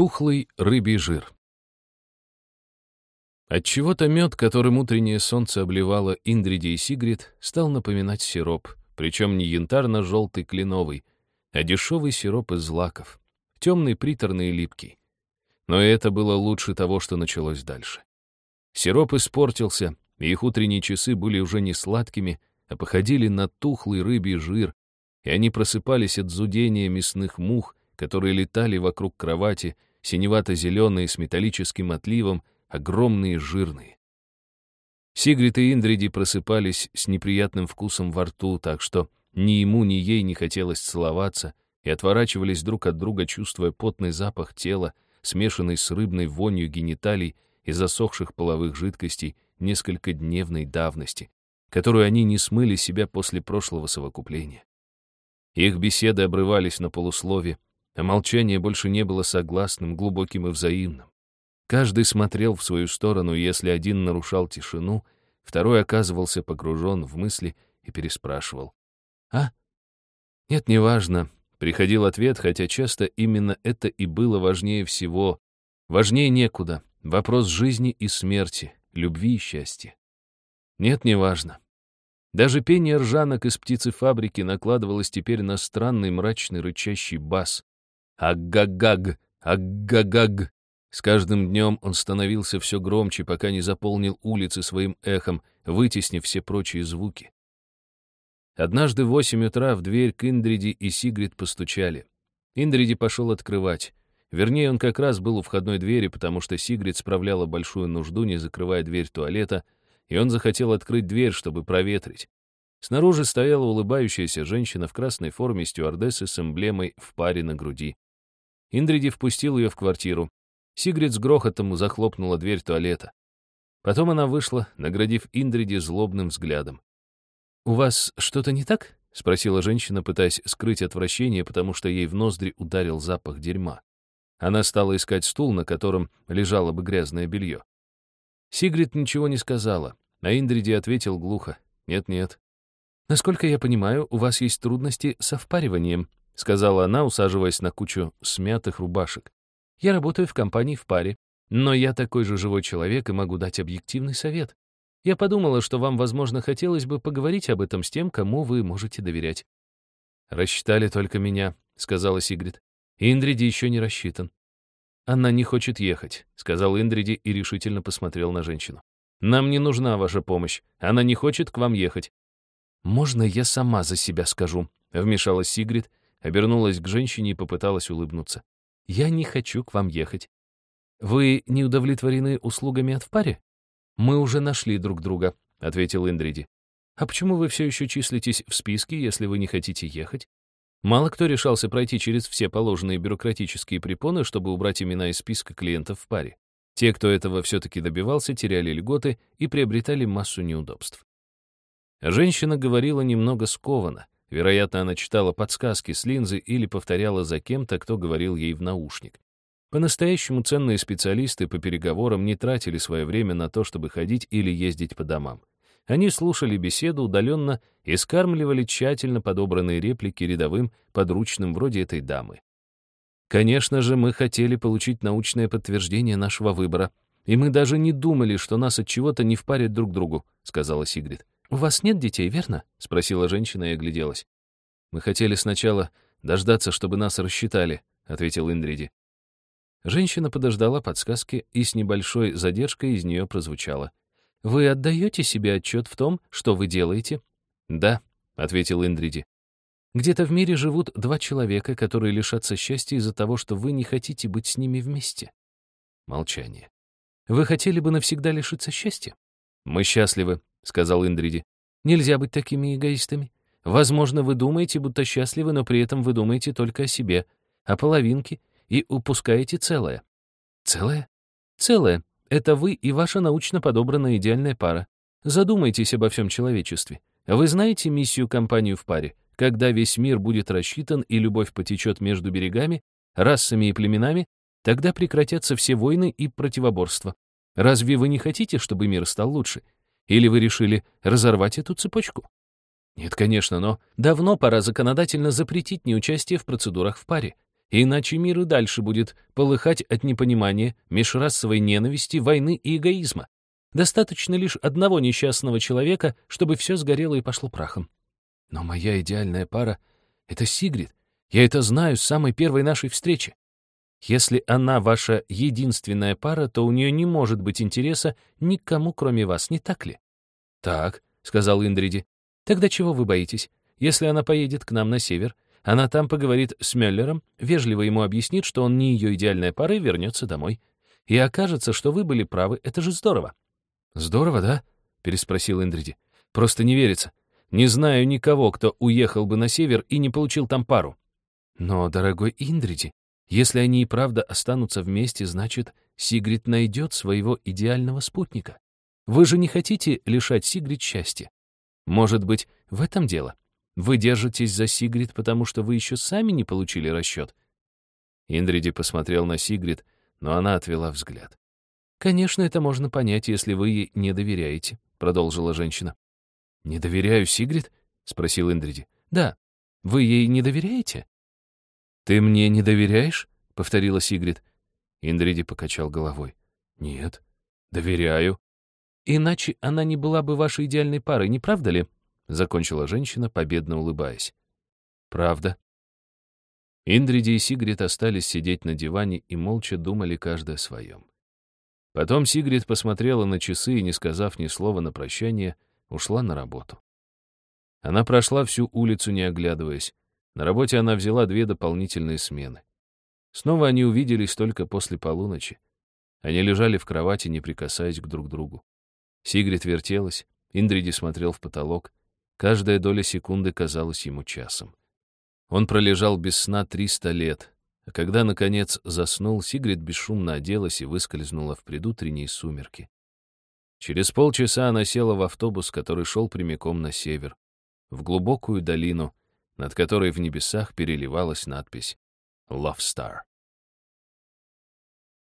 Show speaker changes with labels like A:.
A: Тухлый рыбий жир. Отчего-то мед, которым утреннее солнце обливало Индриди и Сигрид, стал напоминать сироп, причем не янтарно-желтый кленовый, а дешевый сироп из злаков, темный, приторный и липкий. Но это было лучше того, что началось дальше. Сироп испортился, и их утренние часы были уже не сладкими, а походили на тухлый рыбий жир, и они просыпались от зудения мясных мух, которые летали вокруг кровати, синевато-зеленые с металлическим отливом, огромные и жирные. Сигрид и Индриди просыпались с неприятным вкусом во рту, так что ни ему, ни ей не хотелось целоваться, и отворачивались друг от друга, чувствуя потный запах тела, смешанный с рыбной вонью гениталий и засохших половых жидкостей несколько дневной давности, которую они не смыли себя после прошлого совокупления. Их беседы обрывались на полуслове, а молчание больше не было согласным, глубоким и взаимным. Каждый смотрел в свою сторону, и если один нарушал тишину, второй оказывался погружен в мысли и переспрашивал. «А? Нет, неважно», — приходил ответ, хотя часто именно это и было важнее всего. Важнее некуда. Вопрос жизни и смерти, любви и счастья. Нет, неважно. Даже пение ржанок из птицефабрики накладывалось теперь на странный мрачный рычащий бас. Аггагаг, аггагаг. С каждым днем он становился все громче, пока не заполнил улицы своим эхом, вытеснив все прочие звуки. Однажды в восемь утра в дверь к Индриди и Сигрид постучали. Индриди пошел открывать. Вернее, он как раз был у входной двери, потому что Сигрид справляла большую нужду, не закрывая дверь туалета, и он захотел открыть дверь, чтобы проветрить. Снаружи стояла улыбающаяся женщина в красной форме стюардессы с эмблемой в паре на груди. Индриди впустил ее в квартиру. Сигрид с грохотом захлопнула дверь туалета. Потом она вышла, наградив Индриди злобным взглядом. «У вас что-то не так?» — спросила женщина, пытаясь скрыть отвращение, потому что ей в ноздри ударил запах дерьма. Она стала искать стул, на котором лежало бы грязное белье. Сигрид ничего не сказала, а Индриди ответил глухо. «Нет-нет». «Насколько я понимаю, у вас есть трудности со впариванием», — сказала она, усаживаясь на кучу смятых рубашек. Я работаю в компании в паре, но я такой же живой человек и могу дать объективный совет. Я подумала, что вам, возможно, хотелось бы поговорить об этом с тем, кому вы можете доверять. «Рассчитали только меня», — сказала Сигрид. «Индриди еще не рассчитан». «Она не хочет ехать», — сказал Индриди и решительно посмотрел на женщину. «Нам не нужна ваша помощь. Она не хочет к вам ехать». «Можно я сама за себя скажу?» — вмешалась Сигрид, обернулась к женщине и попыталась улыбнуться. Я не хочу к вам ехать. Вы не удовлетворены услугами от в паре? Мы уже нашли друг друга, ответил Индриди. А почему вы все еще числитесь в списке, если вы не хотите ехать? Мало кто решался пройти через все положенные бюрократические препоны, чтобы убрать имена из списка клиентов в паре. Те, кто этого все-таки добивался, теряли льготы и приобретали массу неудобств. Женщина говорила немного скованно, Вероятно, она читала подсказки с линзы или повторяла за кем-то, кто говорил ей в наушник. По-настоящему ценные специалисты по переговорам не тратили свое время на то, чтобы ходить или ездить по домам. Они слушали беседу удаленно и скармливали тщательно подобранные реплики рядовым подручным вроде этой дамы. Конечно же, мы хотели получить научное подтверждение нашего выбора, и мы даже не думали, что нас от чего-то не впарят друг другу, сказала Сигрид. «У вас нет детей, верно?» — спросила женщина и огляделась. «Мы хотели сначала дождаться, чтобы нас рассчитали», — ответил Индриди. Женщина подождала подсказки, и с небольшой задержкой из нее прозвучало. «Вы отдаете себе отчет в том, что вы делаете?» «Да», — ответил Индриди. «Где-то в мире живут два человека, которые лишатся счастья из-за того, что вы не хотите быть с ними вместе». Молчание. «Вы хотели бы навсегда лишиться счастья?» «Мы счастливы», — сказал Индриди. «Нельзя быть такими эгоистами. Возможно, вы думаете, будто счастливы, но при этом вы думаете только о себе, о половинке, и упускаете целое». «Целое?» «Целое. Это вы и ваша научно подобранная идеальная пара. Задумайтесь обо всем человечестве. Вы знаете миссию компании в паре? Когда весь мир будет рассчитан и любовь потечет между берегами, расами и племенами, тогда прекратятся все войны и противоборства. Разве вы не хотите, чтобы мир стал лучше? Или вы решили разорвать эту цепочку? Нет, конечно, но давно пора законодательно запретить неучастие в процедурах в паре. Иначе мир и дальше будет полыхать от непонимания, межрасовой ненависти, войны и эгоизма. Достаточно лишь одного несчастного человека, чтобы все сгорело и пошло прахом. Но моя идеальная пара — это Сигрид. Я это знаю с самой первой нашей встречи. Если она ваша единственная пара, то у нее не может быть интереса никому, кроме вас, не так ли? Так, — сказал Индриди. Тогда чего вы боитесь? Если она поедет к нам на север, она там поговорит с Мюллером, вежливо ему объяснит, что он не ее идеальная пара и вернется домой. И окажется, что вы были правы, это же здорово. «Здорово, да?» — переспросил Индриди. «Просто не верится. Не знаю никого, кто уехал бы на север и не получил там пару». «Но, дорогой Индриди, если они и правда останутся вместе, значит, Сигрид найдет своего идеального спутника. Вы же не хотите лишать Сигрид счастья. Может быть, в этом дело? Вы держитесь за Сигрид, потому что вы еще сами не получили расчет?» Индриди посмотрел на Сигрид, но она отвела взгляд. «Конечно, это можно понять, если вы ей не доверяете», — продолжила женщина. «Не доверяю Сигрид?» — спросил Индриди. «Да. Вы ей не доверяете?» «Ты мне не доверяешь?» — повторила Сигрид. Индриди покачал головой. «Нет, доверяю». «Иначе она не была бы вашей идеальной парой, не правда ли?» — закончила женщина, победно улыбаясь. «Правда». Индриди и Сигрид остались сидеть на диване и молча думали каждый о своем. Потом Сигрид посмотрела на часы и, не сказав ни слова на прощание, ушла на работу. Она прошла всю улицу, не оглядываясь. На работе она взяла две дополнительные смены. Снова они увиделись только после полуночи. Они лежали в кровати, не прикасаясь к друг другу. Сигрид вертелась, Индриди смотрел в потолок. Каждая доля секунды казалась ему часом. Он пролежал без сна триста лет, а когда, наконец, заснул, Сигрид бесшумно оделась и выскользнула в предутренние сумерки. Через полчаса она села в автобус, который шел прямиком на север, в глубокую долину, над которой в небесах переливалась надпись «Love Star».